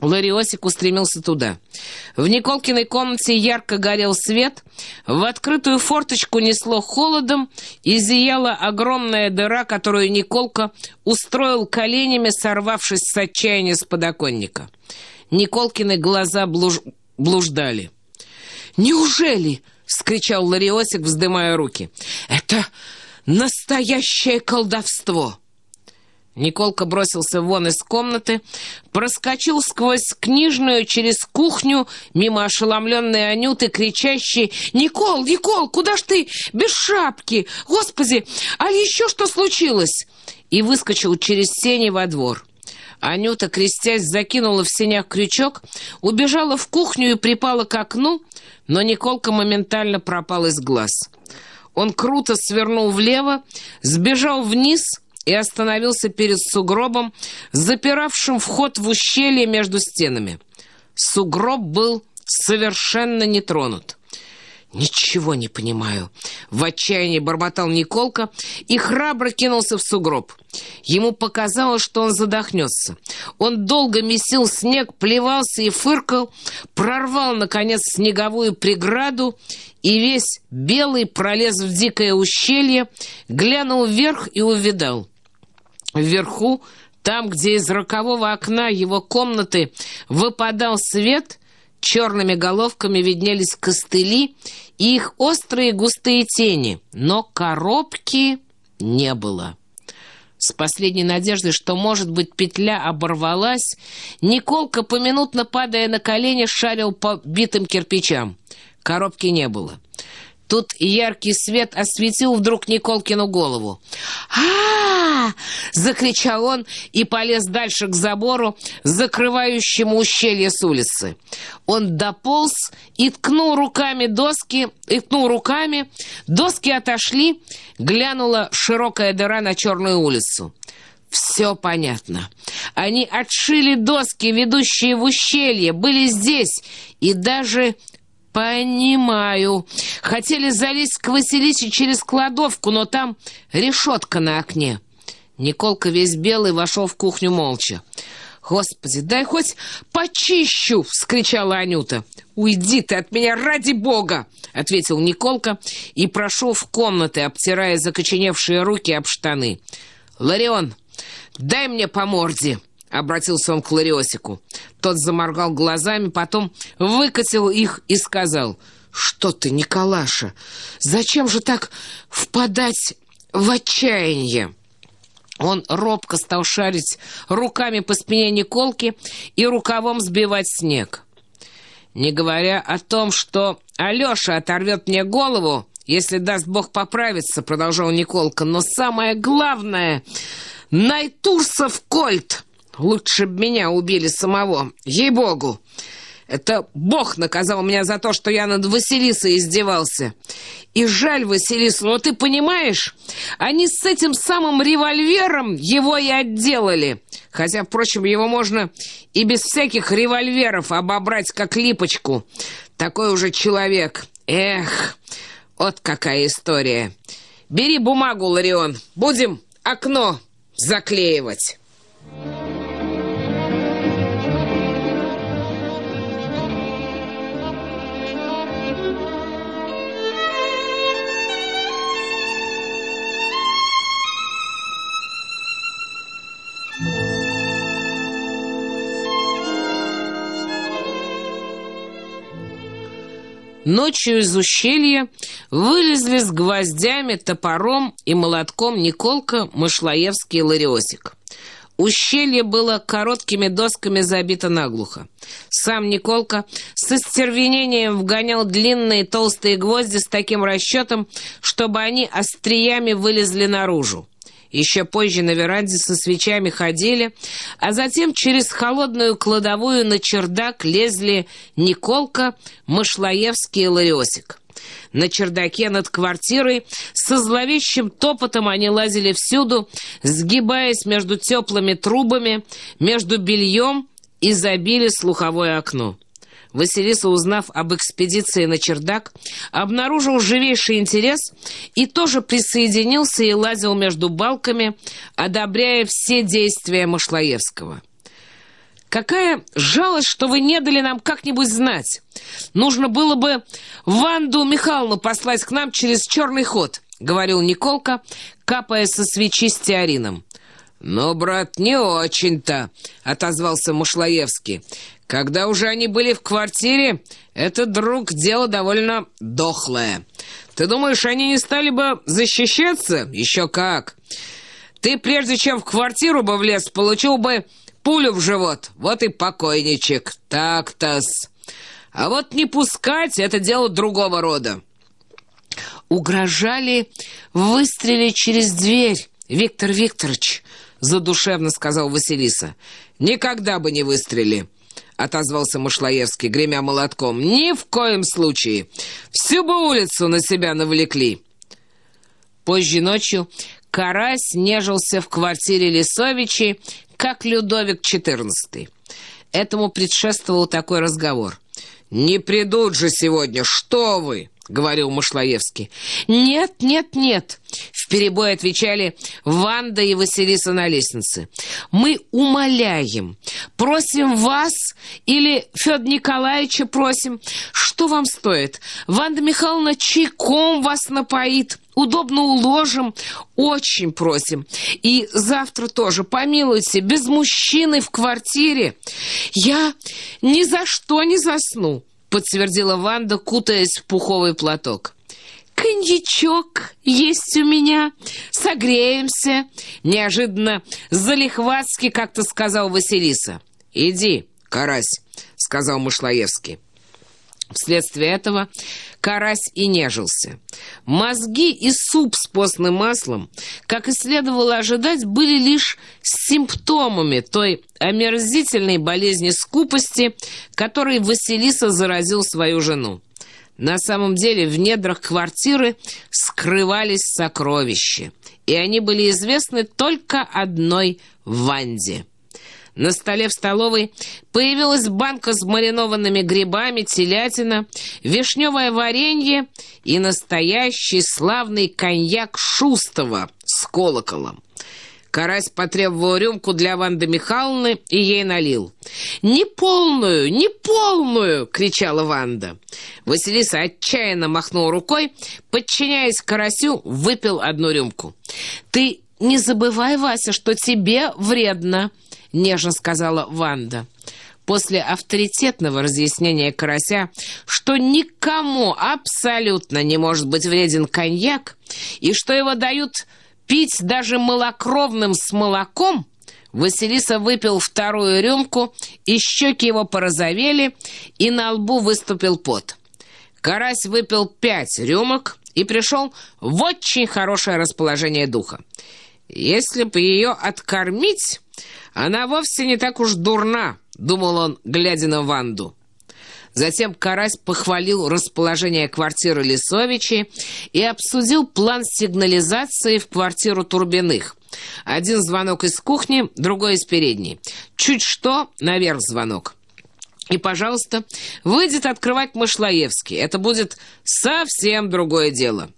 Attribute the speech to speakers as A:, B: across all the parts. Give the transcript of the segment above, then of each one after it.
A: Лариосик устремился туда. В Николкиной комнате ярко горел свет, в открытую форточку несло холодом и зияла огромная дыра, которую Николка устроил коленями, сорвавшись с отчаяния с подоконника. Николкины глаза блуж... блуждали. «Неужели?» — вскричал Лариосик, вздымая руки. «Это настоящее колдовство!» Николка бросился вон из комнаты, проскочил сквозь книжную через кухню мимо ошеломленной Анюты, кричащей «Никол, Никол, куда ж ты? Без шапки! Господи, а еще что случилось?» и выскочил через сени во двор. Анюта, крестясь, закинула в сенях крючок, убежала в кухню и припала к окну, но Николка моментально пропал из глаз. Он круто свернул влево, сбежал вниз — и остановился перед сугробом, запиравшим вход в ущелье между стенами. Сугроб был совершенно не тронут. «Ничего не понимаю», — в отчаянии бормотал Николка и храбро кинулся в сугроб. Ему показалось, что он задохнется. Он долго месил снег, плевался и фыркал, прорвал, наконец, снеговую преграду и весь белый пролез в дикое ущелье, глянул вверх и увидал. Вверху, там, где из рокового окна его комнаты выпадал свет, черными головками виднелись костыли и их острые густые тени, но коробки не было. С последней надеждой, что, может быть, петля оборвалась, Николка, поминутно падая на колени, шарил по битым кирпичам. Коробки не было. Тут яркий свет осветил вдруг Николкину голову. а, закричал он и полез дальше к забору, закрывающему ущелье с улицы. Он дополз и ткнул руками доски, и ткнул руками. Доски отошли, глянула широкая дыра на черную улицу. Все понятно. Они отшили доски, ведущие в ущелье, были здесь и даже «Понимаю. Хотели залезть к Василисе через кладовку, но там решетка на окне». Николка весь белый вошел в кухню молча. «Господи, дай хоть почищу!» — вскричала Анюта. «Уйди ты от меня, ради бога!» — ответил Николка и прошел в комнаты, обтирая закоченевшие руки об штаны. «Ларион, дай мне по морде!» — обратился он к Лариосику. Тот заморгал глазами, потом выкатил их и сказал, «Что ты, Николаша, зачем же так впадать в отчаяние?» Он робко стал шарить руками по спине Николки и рукавом сбивать снег. Не говоря о том, что Алеша оторвет мне голову, если даст Бог поправиться, продолжал Николка, но самое главное — Найтурсов кольт — Лучше б меня убили самого, ей-богу. Это Бог наказал меня за то, что я над Василисой издевался. И жаль Василису, но ты понимаешь, они с этим самым револьвером его и отделали. Хотя, впрочем, его можно и без всяких револьверов обобрать, как липочку. Такой уже человек. Эх, вот какая история. Бери бумагу, Ларион, будем окно заклеивать». Ночью из ущелья вылезли с гвоздями, топором и молотком Николка, Мышлоевский и Лариосик. Ущелье было короткими досками забито наглухо. Сам Николка с остервенением вгонял длинные толстые гвозди с таким расчетом, чтобы они остриями вылезли наружу. Еще позже на веранде со свечами ходили, а затем через холодную кладовую на чердак лезли Николка, Машлаевский и Лариосик. На чердаке над квартирой со зловещим топотом они лазили всюду, сгибаясь между теплыми трубами, между бельем и забили слуховое окно. Василиса, узнав об экспедиции на чердак, обнаружил живейший интерес и тоже присоединился и лазил между балками, одобряя все действия Машлаевского. Какая жалость, что вы не дали нам как-нибудь знать. Нужно было бы Ванду Михайловну послать к нам через черный ход, говорил Николка, капая со свечи стеарином. «Но, брат, не очень-то», — отозвался Мушлаевский. «Когда уже они были в квартире, это, друг, дело довольно дохлое. Ты думаешь, они не стали бы защищаться? Еще как. Ты, прежде чем в квартиру бы влез, получил бы пулю в живот. Вот и покойничек. Так-то-с. А вот не пускать — это дело другого рода».
B: «Угрожали выстрелить через дверь, Виктор Викторович», — задушевно сказал Василиса.
A: «Никогда бы не выстрели!» — отозвался Машлаевский, гремя молотком. «Ни в коем случае! Всю бы улицу на себя навлекли!»
B: Позже ночью Карась нежился в квартире Лисовичей, как Людовик XIV. Этому предшествовал такой разговор.
A: «Не придут же сегодня, что вы!» — говорил Машлаевский.
B: «Нет, нет, нет!» — вперебой отвечали Ванда и Василиса на лестнице. «Мы умоляем, просим вас или Федора Николаевича просим. Что вам стоит? Ванда Михайловна чайком вас напоит, удобно уложим. Очень просим. И завтра тоже, помилуйте, без мужчины в квартире. Я ни за что не засну» подтвердила Ванда, кутаясь в пуховый платок. «Коньячок есть у меня, согреемся!» Неожиданно залихватски как-то сказал Василиса.
A: «Иди, карась», — сказал Мышлоевский. Вследствие этого карась и нежился. Мозги и суп с постным маслом, как и следовало ожидать, были лишь симптомами той омерзительной болезни скупости, которой Василиса заразил свою жену. На самом деле в недрах квартиры скрывались сокровища, и они были известны только одной Ванде. На столе в столовой появилась банка с маринованными грибами, телятина, вишневое варенье и настоящий славный коньяк Шустова с колоколом. Карась потребовал рюмку для Ванды Михайловны и ей налил. «Не полную, не полную!» — кричала Ванда. Василиса отчаянно махнул рукой, подчиняясь Карасю, выпил одну рюмку.
B: «Ты не забывай, Вася, что тебе вредно!» — нежно сказала Ванда. После авторитетного разъяснения Карася, что никому абсолютно не может быть вреден коньяк, и что его дают пить даже малокровным с молоком, Василиса выпил вторую рюмку, и щеки его порозовели, и на лбу выступил пот. Карась выпил пять рюмок и пришел в очень хорошее расположение духа. Если бы ее откормить, она вовсе не так уж дурна, думал он, глядя на Ванду. Затем Карась похвалил расположение квартиры Лисовичи и обсудил план сигнализации в квартиру Турбиных. Один звонок из кухни, другой из передней. Чуть что, наверх звонок. И, пожалуйста, выйдет открывать Машлаевский. Это будет совсем другое дело.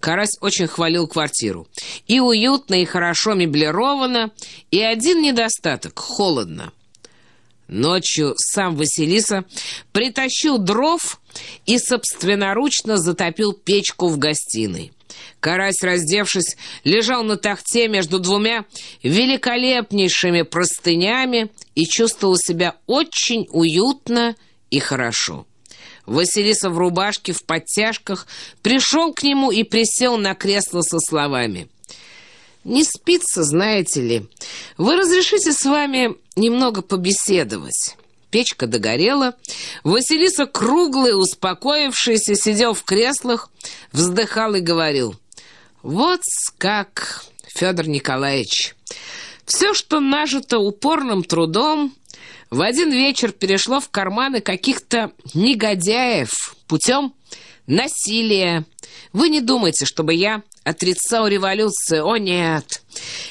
B: Карась очень хвалил квартиру. И уютно, и хорошо меблировано, и один недостаток — холодно. Ночью сам Василиса притащил дров и собственноручно затопил печку в гостиной. Карась, раздевшись, лежал на тахте между двумя великолепнейшими простынями и чувствовал себя очень уютно и хорошо. Василиса в рубашке, в подтяжках, пришел к нему и присел на кресло со словами. «Не спится, знаете ли. Вы разрешите с вами немного побеседовать?» Печка догорела. Василиса, круглый, успокоившийся, сидел в креслах, вздыхал и говорил. «Вот как, Федор Николаевич, все, что нажито упорным трудом, в один вечер перешло в карманы каких-то негодяев путем насилия. Вы не думайте, чтобы я отрицал революцию. О, нет!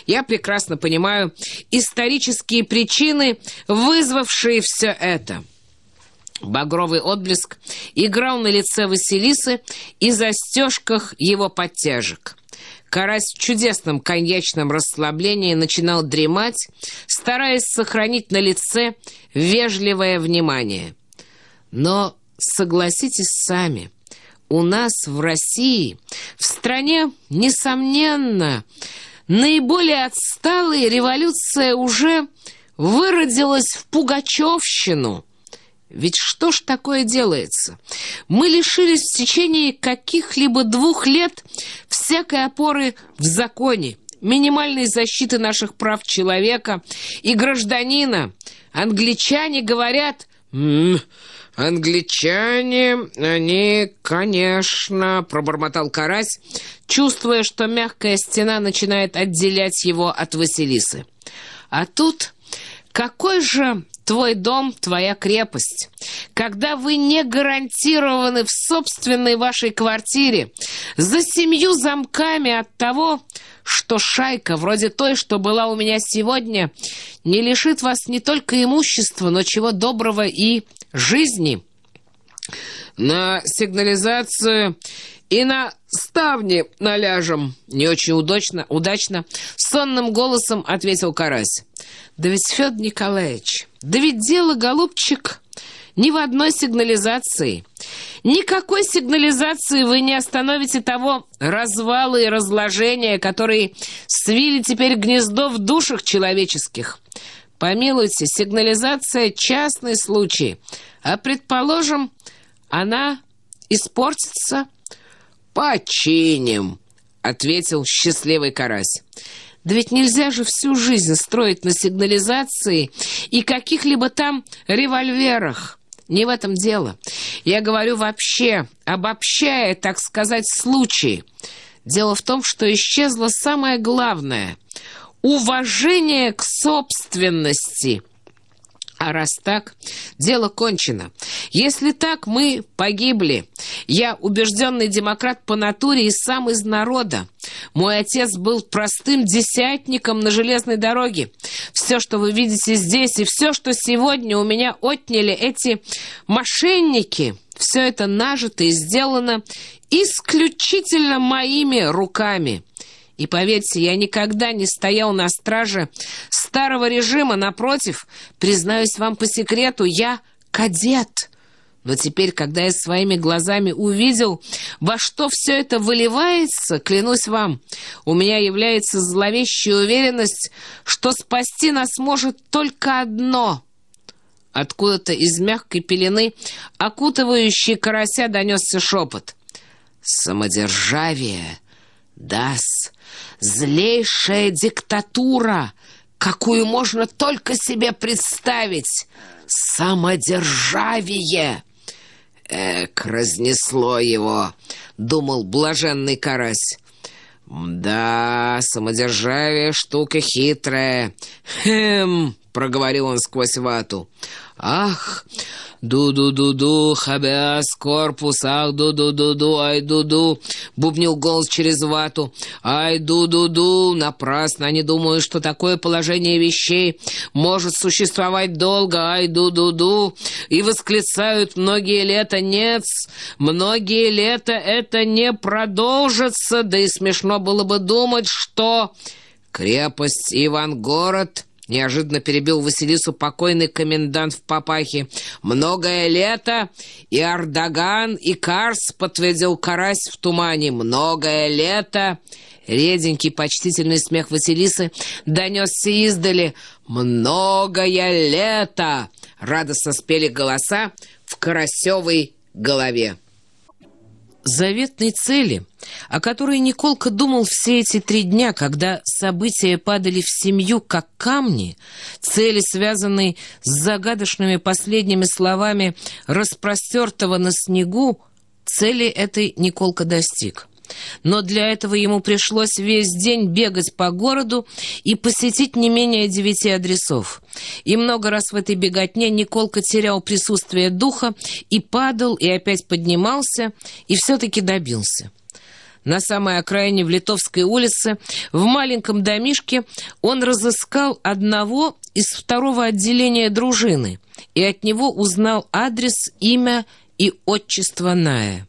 B: Я прекрасно понимаю исторические причины, вызвавшие все это.
A: Багровый отблеск играл на лице Василисы и застежках его подтяжек. Карась в чудесном коньячном расслаблении начинал дремать, стараясь сохранить на лице вежливое внимание. Но согласитесь сами, у нас в России, в стране, несомненно, наиболее отсталая революция уже выродилась в пугачевщину – ведь что ж такое делается? Мы лишились в течение каких-либо двух лет всякой опоры в законе, минимальной защиты наших прав человека и гражданина. Англичане говорят... «М -м, «Англичане, они, конечно...» — пробормотал Карась, чувствуя, что мягкая стена начинает отделять его от Василисы. А тут какой же Твой дом — твоя крепость. Когда вы не гарантированы в собственной вашей квартире за семью замками от того, что шайка, вроде той, что была у меня сегодня, не лишит вас не только имущества, но чего доброго и жизни. На сигнализацию и на ставни наляжем. Не очень удачно, удачно, сонным голосом ответил Карась. Да ведь, Федор Николаевич, да ведь дело, голубчик, ни в одной сигнализации. Никакой сигнализации вы не остановите того развала и разложения, которые свили теперь гнездо в душах человеческих. Помилуйте, сигнализация — частный случай. А, предположим, она испортится. «Починим», — ответил счастливый карась. Да ведь нельзя же всю жизнь строить на сигнализации и каких-либо там револьверах. Не в этом дело. Я говорю вообще, обобщая, так сказать, случаи. Дело в том, что исчезло самое главное — уважение к собственности — а раз так, дело кончено. Если так, мы погибли. Я убежденный демократ по натуре и сам из народа. Мой отец был простым десятником на железной дороге. Все, что вы видите здесь, и все, что сегодня у меня отняли эти мошенники, все это нажито и сделано исключительно моими руками». И поверьте, я никогда не стоял на страже старого режима. Напротив, признаюсь вам по секрету, я кадет. Но теперь, когда я своими глазами увидел, во что все это выливается, клянусь вам, у меня является зловещая уверенность, что спасти нас может только одно. Откуда-то из мягкой пелены, окутывающей карася, донесся шепот. «Самодержавие!» даст злейшая диктатура, какую можно только себе представить, самодержавие. Эк, разнесло его, думал блаженный карась. Да, самодержавие штука хитрая. Хм, проговорил он сквозь вату. Ах, «Ду-ду-ду-ду, хабяс, корпус, ах, ду-ду-ду-ду, ай, ду-ду!» Бубнил голос через вату. «Ай, ду-ду-ду!» Напрасно они думают, что такое положение вещей может существовать долго. Ай, ду-ду-ду! И восклицают многие лета. Нет, многие лета это не продолжится. Да и смешно было бы думать, что крепость Ивангород Неожиданно перебил Василису покойный комендант в папахе. «Многое лето, и Ардаган, и Карс», — подтвердил Карась в тумане. «Многое лето». Реденький почтительный смех Василисы донесся издали. «Многое лето!» — радостно спели голоса в Карасевой голове
B: заветной цели, о которой Николка думал все эти три дня, когда события падали в семью, как камни, цели, связанные с загадочными последними словами распростертого на снегу, цели этой Николка достиг. Но для этого ему пришлось весь день бегать по городу и посетить не менее девяти адресов. И много раз в этой беготне Николка терял присутствие духа и падал, и опять поднимался, и все-таки добился. На самой окраине в Литовской улице, в маленьком домишке, он разыскал одного из второго отделения дружины и от него узнал адрес, имя и отчество Ная.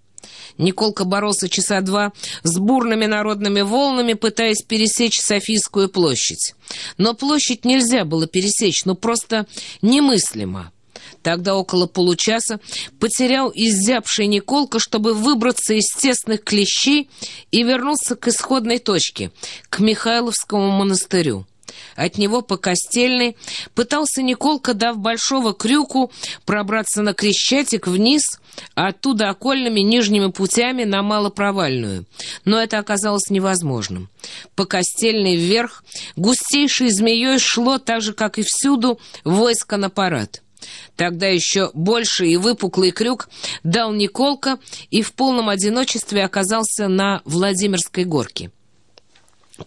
B: Николка боролся часа два с бурными народными волнами, пытаясь пересечь Софийскую площадь. Но площадь нельзя было пересечь, ну просто немыслимо. Тогда около получаса потерял изябший Николка, чтобы выбраться из тесных клещей и вернуться к исходной точке, к Михайловскому монастырю. От него по Костельной пытался Николка, дав большого крюку, пробраться на Крещатик вниз, а оттуда окольными нижними путями на Малопровальную. Но это оказалось невозможным. По Костельной вверх густейшей змеей шло, так же, как и всюду, войско на парад. Тогда еще больший и выпуклый крюк дал Николка и в полном одиночестве оказался на Владимирской горке.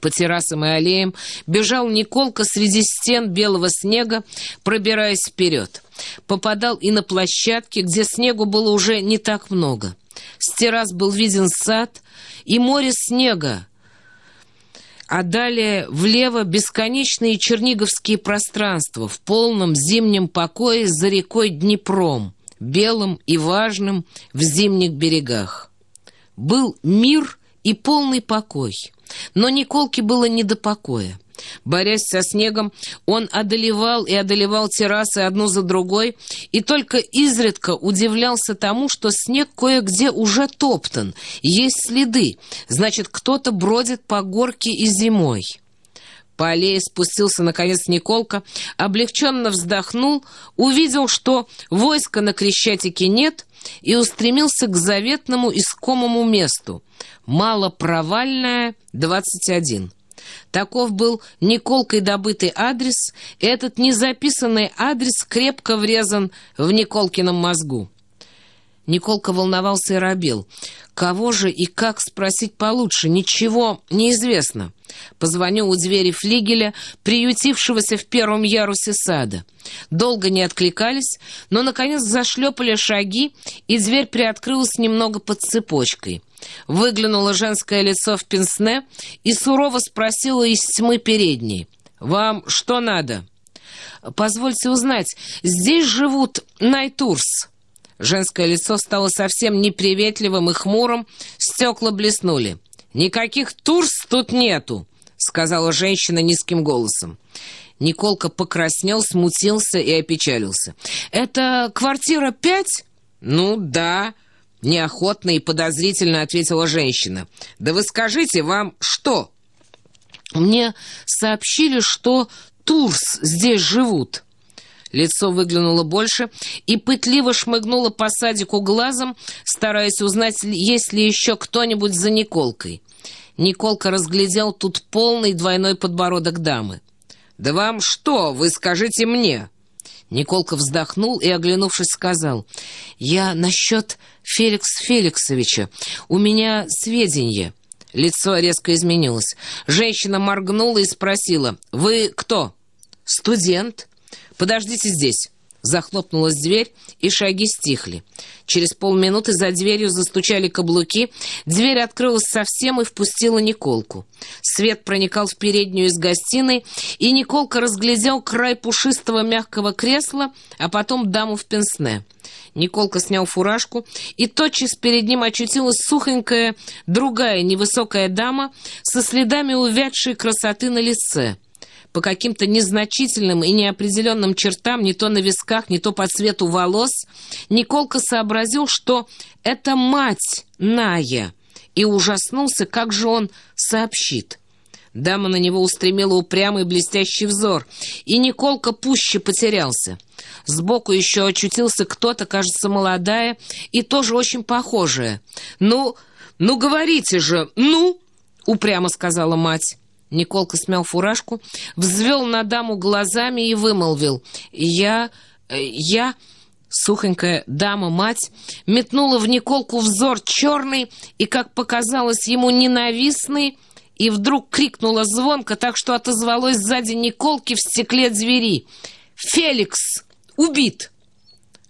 B: По террасам и аллеям бежал Николка среди стен белого снега, пробираясь вперед. Попадал и на площадки, где снегу было уже не так много. С террас был виден сад и море снега, а далее влево бесконечные черниговские пространства в полном зимнем покое за рекой Днепром, белым и важным в зимних берегах. Был мир и полный покой, но Николке было не до покоя. Борясь со снегом, он одолевал и одолевал террасы одну за другой, и только изредка удивлялся тому, что снег кое-где уже топтан, есть следы, значит, кто-то бродит по горке и зимой. По аллее спустился, наконец, Николка, облегченно вздохнул, увидел, что войска на Крещатике нет, и устремился к заветному искомому месту — Малопровальная, 21. Таков был Николкой добытый адрес, и этот незаписанный адрес крепко врезан в Николкином мозгу. Николка волновался и робил. Кого же и как спросить получше? Ничего неизвестно. Позвоню у двери флигеля, приютившегося в первом ярусе сада. Долго не откликались, но, наконец, зашлепали шаги, и дверь приоткрылась немного под цепочкой. Выглянуло женское лицо в пенсне и сурово спросила из тьмы передней. «Вам что надо?» «Позвольте узнать, здесь живут Найтурс?» Женское лицо стало совсем неприветливым и хмурым, стекла блеснули. «Никаких Турс тут нету», — сказала женщина низким голосом. Николка покраснел, смутился и опечалился. «Это квартира пять?» «Ну да», — неохотно и подозрительно ответила женщина. «Да вы скажите, вам что?» «Мне сообщили, что Турс здесь живут». Лицо выглянуло больше и пытливо шмыгнуло по садику глазом, стараясь узнать, есть ли еще кто-нибудь за Николкой. Николка разглядел тут полный двойной подбородок дамы. «Да вам что, вы скажите мне?» Николка вздохнул и, оглянувшись, сказал, «Я насчет Феликс Феликсовича. У меня сведения». Лицо резко изменилось. Женщина моргнула и спросила, «Вы кто?» «Студент». «Подождите здесь». Захлопнулась дверь, и шаги стихли. Через полминуты за дверью застучали каблуки, дверь открылась совсем и впустила Николку. Свет проникал в переднюю из гостиной, и Николка разглядел край пушистого мягкого кресла, а потом даму в пенсне. Николка снял фуражку, и тотчас перед ним очутилась сухонькая, другая невысокая дама со следами увядшей красоты на лице — по каким-то незначительным и неопределенным чертам, не то на висках, не то по цвету волос, Николка сообразил, что это мать Ная, и ужаснулся, как же он сообщит. Дама на него устремила упрямый блестящий взор, и Николка пуще потерялся. Сбоку еще очутился кто-то, кажется, молодая и тоже очень похожая. «Ну, ну говорите же, ну!» — упрямо сказала мать. Николка смял фуражку, взвел на даму глазами и вымолвил. «Я... я...» Сухонькая дама-мать метнула в Николку взор черный и, как показалось ему, ненавистный, и вдруг крикнула звонко, так что отозвалось сзади Николки в стекле двери. «Феликс! Убит!»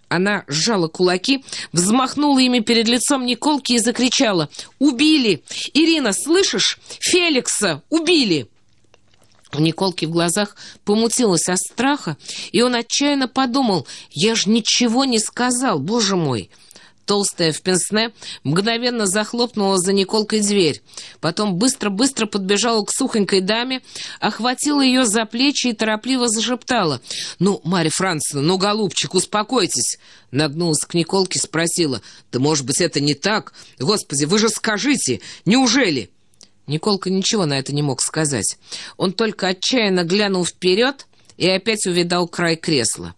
B: Она сжала кулаки, взмахнула ими перед лицом Николки и закричала «Убили! Ирина, слышишь? Феликса убили!» У Николки в глазах помутилось от страха, и он отчаянно подумал «Я ж ничего не сказал, боже мой!» Толстая в пенсне мгновенно захлопнула за Николкой дверь. Потом быстро-быстро подбежала к сухонькой даме, охватила ее за плечи и торопливо зашептала. «Ну, Марья Францевна, ну, голубчик, успокойтесь!» Нагнулась к Николке, спросила. «Да, может быть, это не так? Господи, вы же скажите! Неужели?» Николка ничего на это не мог сказать. Он только отчаянно глянул вперед и опять увидал край кресла.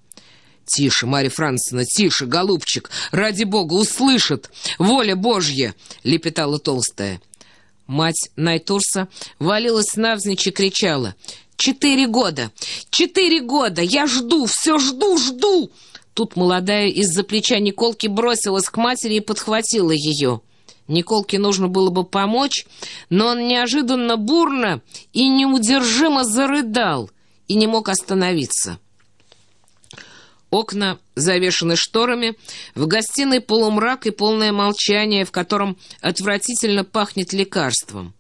B: «Тише, Марья Францевна, тише, голубчик! Ради бога, услышат! Воля Божья!» — лепетала толстая. Мать Найтурса валилась навзничь и кричала. «Четыре года! Четыре года! Я жду, все жду, жду!» Тут молодая из-за плеча Николки бросилась к матери и подхватила ее. Николке нужно было бы помочь, но он неожиданно бурно и неудержимо зарыдал и не мог остановиться. Окна завешаны шторами, в гостиной полумрак и полное молчание, в котором отвратительно пахнет лекарством.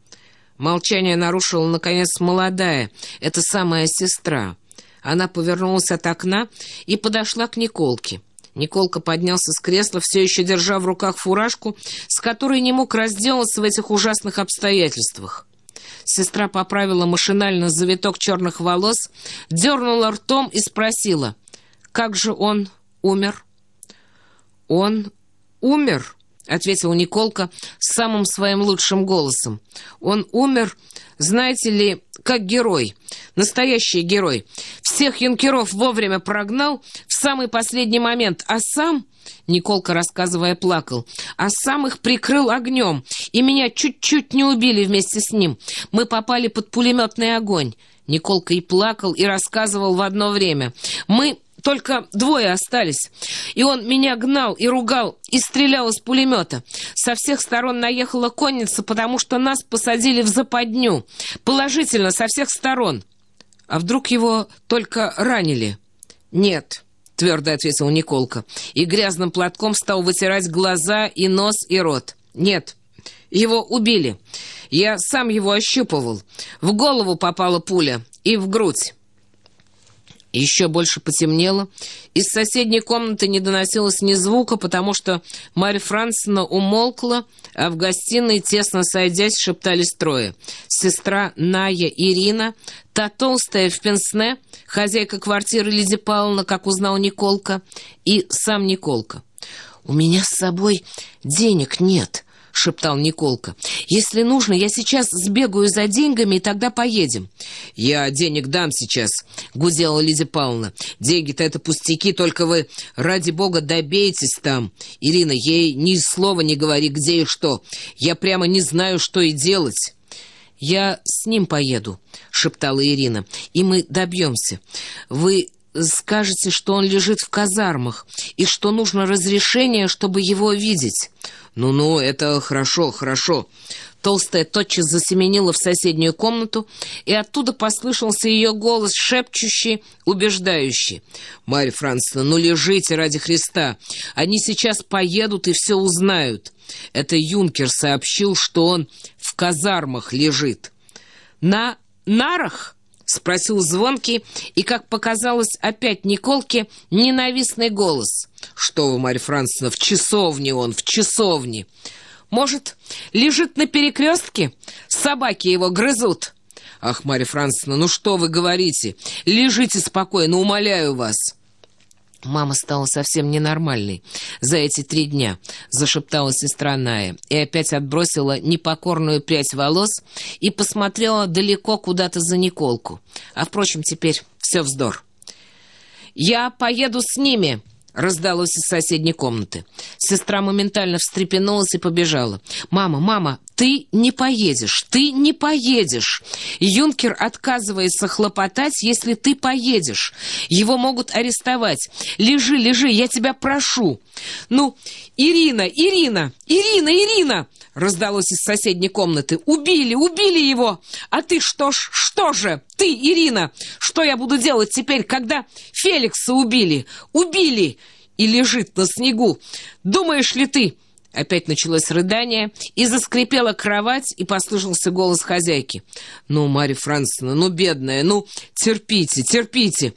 B: Молчание нарушила, наконец, молодая, это самая сестра. Она повернулась от окна и подошла к Николке. Николка поднялся с кресла, все еще держа в руках фуражку, с которой не мог разделаться в этих ужасных обстоятельствах. Сестра поправила машинально завиток черных волос, дернула ртом и спросила — как же он умер?» «Он умер», — ответил Николка самым своим лучшим голосом. «Он умер, знаете ли, как герой, настоящий герой. Всех юнкеров вовремя прогнал в самый последний момент, а сам...» Николка, рассказывая, плакал. «А сам их прикрыл огнем, и меня чуть-чуть не убили вместе с ним. Мы попали под пулеметный огонь». Николка и плакал, и рассказывал в одно время. «Мы только двое остались. И он меня гнал и ругал, и стрелял из пулемета. Со всех сторон наехала конница, потому что нас посадили в западню. Положительно, со всех сторон. А вдруг его только ранили? Нет, твердо ответил Николка. И грязным платком стал вытирать глаза и нос и рот. Нет, его убили. Я сам его ощупывал. В голову попала пуля и в грудь. Еще больше потемнело. Из соседней комнаты не доносилось ни звука, потому что Марья Францевна умолкла, а в гостиной, тесно сойдясь, шептались трое. Сестра Ная Ирина, та толстая в пенсне, хозяйка квартиры Лидия Павловна, как узнал Николка, и сам Николка. «У меня с собой денег нет», — шептал Николка. «Если нужно, я сейчас сбегаю за деньгами, и тогда поедем». «Я денег дам сейчас», — гудела Лидия Павловна. «Деньги-то это пустяки, только вы, ради бога, добейтесь там. Ирина, ей ни слова не говори, где и что. Я прямо не знаю, что и делать». «Я с ним поеду», — шептала Ирина, — «и мы добьемся. Вы скажете, что он лежит в казармах и что нужно разрешение, чтобы его видеть». «Ну-ну, это хорошо, хорошо». Толстая тотчас засеменила в соседнюю комнату, и оттуда послышался ее голос, шепчущий, убеждающий. «Марья Францевна, ну лежите ради Христа. Они сейчас поедут и все узнают». Это юнкер сообщил, что он в казармах лежит. «На нарах?» — спросил звонкий, и, как показалось опять Николке, ненавистный голос. «Что вы, Марья Францевна, в часовне он, в часовне!» «Может, лежит на перекрестке? Собаки его грызут!» «Ах, Марья Францевна, ну что вы говорите? Лежите спокойно, умоляю вас!» Мама стала совсем ненормальной за эти три дня, зашептала сестра Ная, и опять отбросила непокорную прядь волос и посмотрела далеко куда-то за Николку. А, впрочем, теперь все вздор. «Я поеду с ними!» раздалось из соседней комнаты. Сестра моментально встрепенулась и побежала. «Мама, мама, ты не поедешь, ты не поедешь. Юнкер отказывается хлопотать, если ты поедешь. Его могут арестовать. Лежи, лежи, я тебя прошу. Ну, Ирина, Ирина, Ирина, Ирина!» раздалось из соседней комнаты. «Убили, убили его! А ты что ж, что же? Ты, Ирина, что я буду делать теперь, когда Феликса убили? Убили!
A: и лежит на снегу. Думаешь ли ты...» Опять началось рыдание, и заскрипела кровать, и послышался голос хозяйки. «Ну, Марья Францевна, ну, бедная, ну, терпите, терпите!»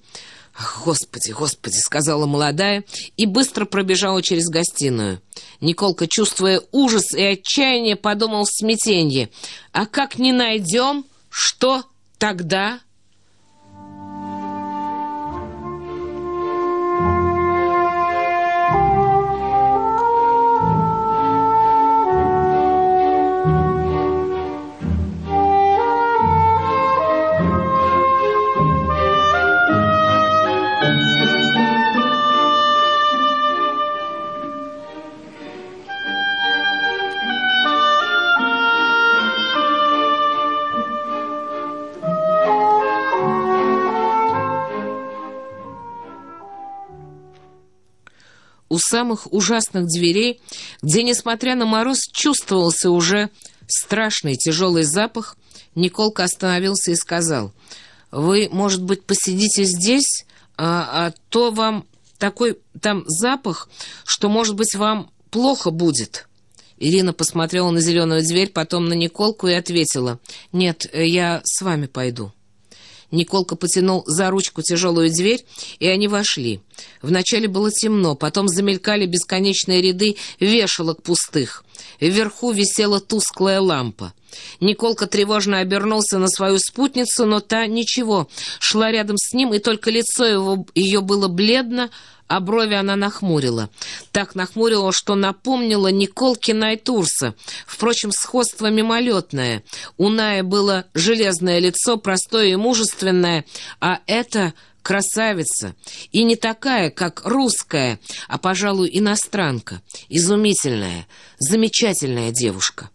A: «Господи, господи!» — сказала молодая и быстро пробежала через гостиную. Николка, чувствуя ужас и отчаяние, подумал в смятенье. «А как не найдем, что тогда?» Самых ужасных дверей, где, несмотря на мороз, чувствовался уже страшный тяжелый запах, Николка остановился и сказал, «Вы, может быть, посидите здесь, а, а то вам такой там запах, что, может быть, вам плохо будет». Ирина посмотрела на зеленую дверь, потом на Николку и ответила, «Нет, я с вами пойду». Николка потянул за ручку тяжелую дверь, и они вошли. Вначале было темно, потом замелькали бесконечные ряды вешалок пустых. Вверху висела тусклая лампа. Николка тревожно обернулся на свою спутницу, но та ничего, шла рядом с ним, и только лицо его, ее было бледно, а брови она нахмурила. Так нахмурила, что напомнила Николки Найтурса. Впрочем, сходство мимолетное. У Ная было железное лицо, простое и мужественное, а это красавица. И не такая, как русская, а, пожалуй, иностранка. Изумительная, замечательная девушка.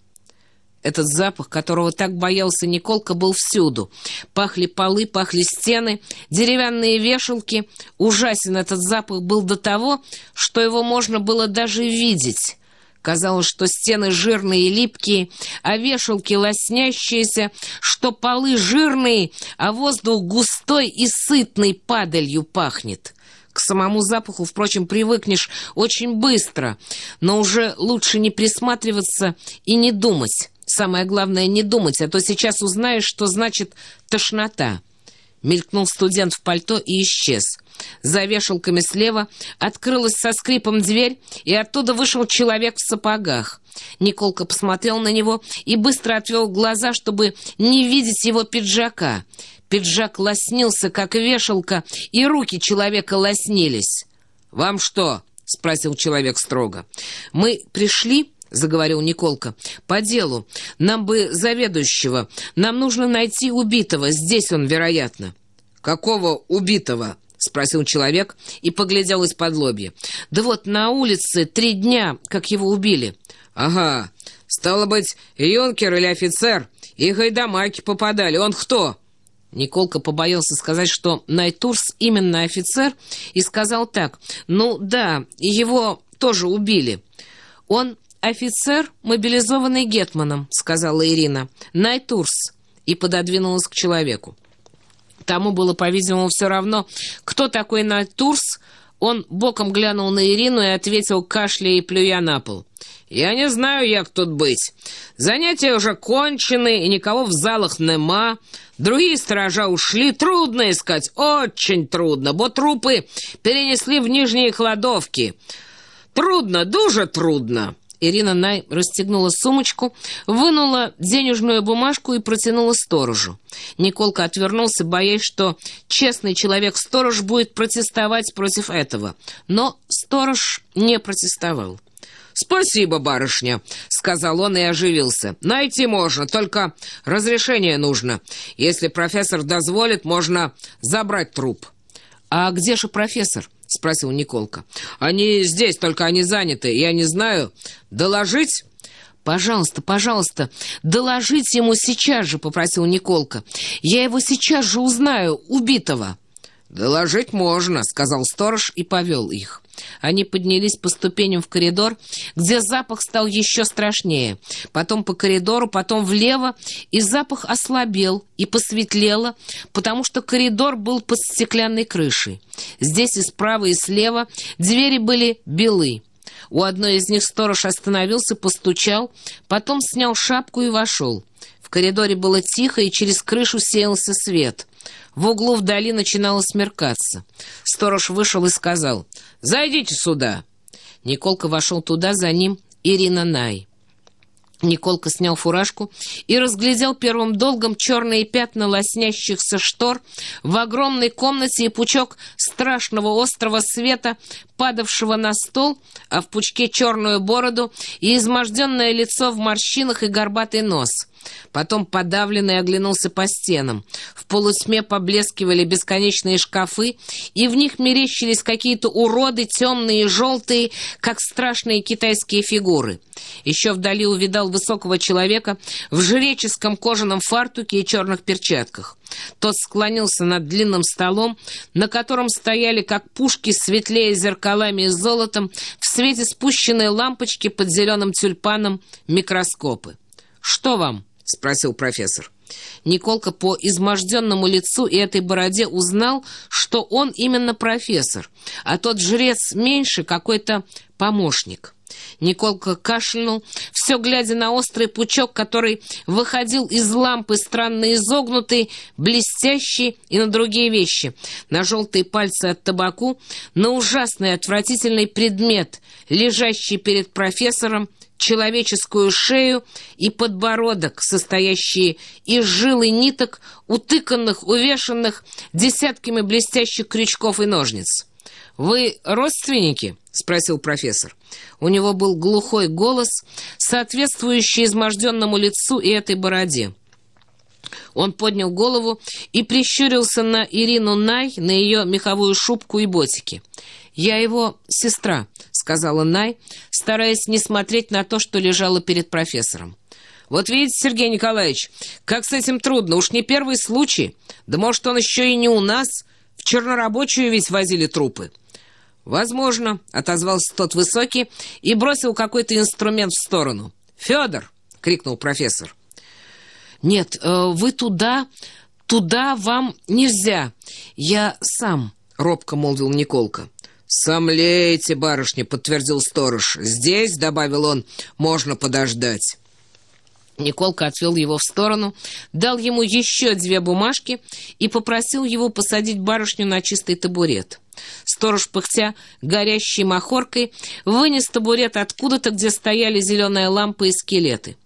A: Этот запах, которого так боялся Николка, был всюду. Пахли полы, пахли стены, деревянные вешалки. Ужасен этот запах был до того, что его можно было даже видеть. Казалось, что стены жирные и липкие, а вешалки лоснящиеся, что полы жирные, а воздух густой и сытный падалью пахнет. К самому запаху, впрочем, привыкнешь очень быстро, но уже лучше не присматриваться и не думать. Самое главное не думать, а то сейчас узнаешь, что значит «тошнота». Мелькнул студент в пальто и исчез. За вешалками слева открылась со скрипом дверь, и оттуда вышел человек в сапогах. Николка посмотрел на него и быстро отвел глаза, чтобы не видеть его пиджака. Пиджак лоснился, как вешалка, и руки человека лоснились. «Вам что?» — спросил человек строго. «Мы пришли заговорил Николка. «По делу. Нам бы заведующего. Нам нужно найти убитого. Здесь он, вероятно». «Какого убитого?» — спросил человек и поглядел из-под лобья. «Да вот на улице три дня, как его убили». «Ага. Стало быть, юнкер или офицер. И гайдамаки попадали. Он кто?» Николка побоялся сказать, что Найтурс именно офицер, и сказал так. «Ну да, его тоже убили. Он офицер, мобилизованный Гетманом», — сказала Ирина. «Найтурс», и пододвинулась к человеку. Тому было, по-видимому, все равно, кто такой Найтурс. Он боком глянул на Ирину и ответил, кашляя и плюя на пол. «Я не знаю, як тут быть. Занятия уже кончены, и никого в залах нема. Другие сторожа ушли. Трудно искать, очень трудно, бо трупы перенесли в нижние кладовки. Трудно, дуже трудно». Ирина Най расстегнула сумочку, вынула денежную бумажку и протянула сторожу. Николка отвернулся, боясь, что честный человек-сторож будет протестовать против этого. Но сторож не протестовал. «Спасибо, барышня», — сказал он и оживился. «Найти можно, только разрешение нужно. Если профессор дозволит, можно забрать труп». «А где же профессор?» — спросил Николка. «Они здесь, только они заняты. Я не знаю. Доложить?» «Пожалуйста, пожалуйста, доложите ему сейчас же», — попросил Николка. «Я его сейчас же узнаю, убитого». «Доложить можно», — сказал сторож и повел их.
B: Они поднялись по ступеням в коридор, где запах стал еще страшнее. Потом по коридору, потом влево, и запах ослабел и посветлело, потому что коридор был под стеклянной крышей. Здесь и справа, и слева двери были белы. У одной из них сторож остановился, постучал, потом снял шапку и вошел. В коридоре было тихо, и через крышу сеялся свет. В углу вдали начинало смеркаться. Сторож вышел и сказал «Зайдите сюда». Николка вошел туда, за ним Ирина Най. Николка снял фуражку и разглядел первым долгом черные пятна лоснящихся штор в огромной комнате и пучок страшного острого света, падавшего на стол, а в пучке черную бороду и изможденное лицо в морщинах и горбатый нос — Потом подавленный оглянулся по стенам. В полусьме поблескивали бесконечные шкафы, и в них мерещились какие-то уроды, темные и желтые, как страшные китайские фигуры. Еще вдали увидал высокого человека в жреческом кожаном фартуке и черных перчатках. Тот склонился над длинным столом, на котором стояли, как пушки, светлее зеркалами и золотом, в свете спущенной лампочки под зеленым тюльпаном микроскопы. «Что вам?» — спросил профессор. Николка по изможденному лицу и этой бороде узнал, что он именно профессор, а тот жрец меньше какой-то помощник. Николка кашлянул, все глядя на острый пучок, который выходил из лампы, странно изогнутый, блестящий и на другие вещи, на желтые пальцы от табаку, на ужасный отвратительный предмет, лежащий перед профессором человеческую шею и подбородок, состоящие из жил и ниток, утыканных, увешанных десятками блестящих крючков и ножниц. «Вы родственники?» — спросил профессор. У него был глухой голос, соответствующий изможденному лицу и этой бороде. Он поднял голову и прищурился на Ирину Най, на ее меховую шубку и ботики. «Я его сестра», — сказала Най, стараясь не смотреть на то, что лежало перед профессором. «Вот видите, Сергей Николаевич, как с этим трудно, уж не первый случай. Да может, он еще и не у нас. В чернорабочую ведь возили трупы». «Возможно», — отозвался тот высокий и бросил какой-то инструмент в сторону. «Федор!» — крикнул профессор. «Нет, э, вы туда, туда вам нельзя. Я сам», — робко молвил Николка. «Сомлейте, барышня», — подтвердил сторож. «Здесь», — добавил он, — «можно подождать». Николка отвел его в сторону, дал ему еще две бумажки и попросил его посадить барышню на чистый табурет. Сторож, пыхтя горящей махоркой, вынес табурет откуда-то, где стояли зеленая лампа и скелеты.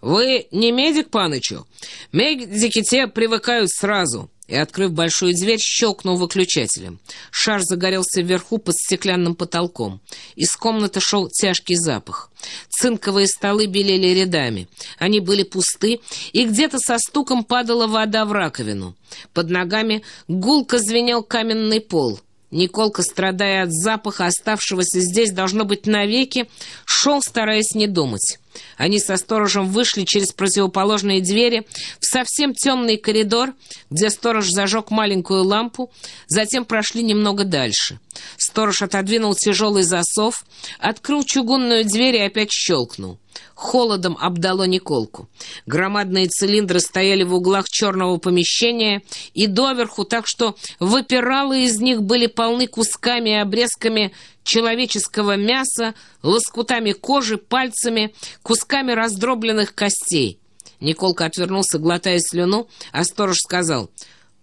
B: «Вы не медик, панычу? Медики те привыкают сразу» и, открыв большую дверь, щелкнул выключателем. Шар загорелся вверху под стеклянным потолком. Из комнаты шел тяжкий запах. Цинковые столы белели рядами. Они были пусты, и где-то со стуком падала вода в раковину. Под ногами гулко звенел каменный пол — Николка, страдая от запаха, оставшегося здесь, должно быть, навеки, шел, стараясь не думать. Они со сторожем вышли через противоположные двери в совсем темный коридор, где сторож зажег маленькую лампу, затем прошли немного дальше. Сторож отодвинул тяжелый засов, открыл чугунную дверь и опять щелкнул. Холодом обдало Николку. Громадные цилиндры стояли в углах черного помещения и доверху, так что выпиралы из них были полны кусками и обрезками человеческого мяса, лоскутами кожи, пальцами, кусками раздробленных костей. Николка отвернулся, глотая слюну, а сторож сказал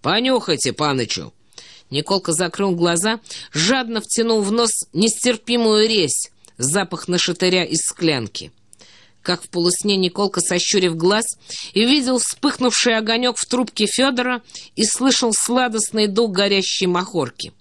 B: «Понюхайте, панычу». Николка закрыл глаза, жадно втянул в нос нестерпимую резь, запах нашатыря из склянки как в полусне Николка, сощурив глаз, и видел вспыхнувший огонек в трубке Федора и слышал сладостный дух горящей махорки.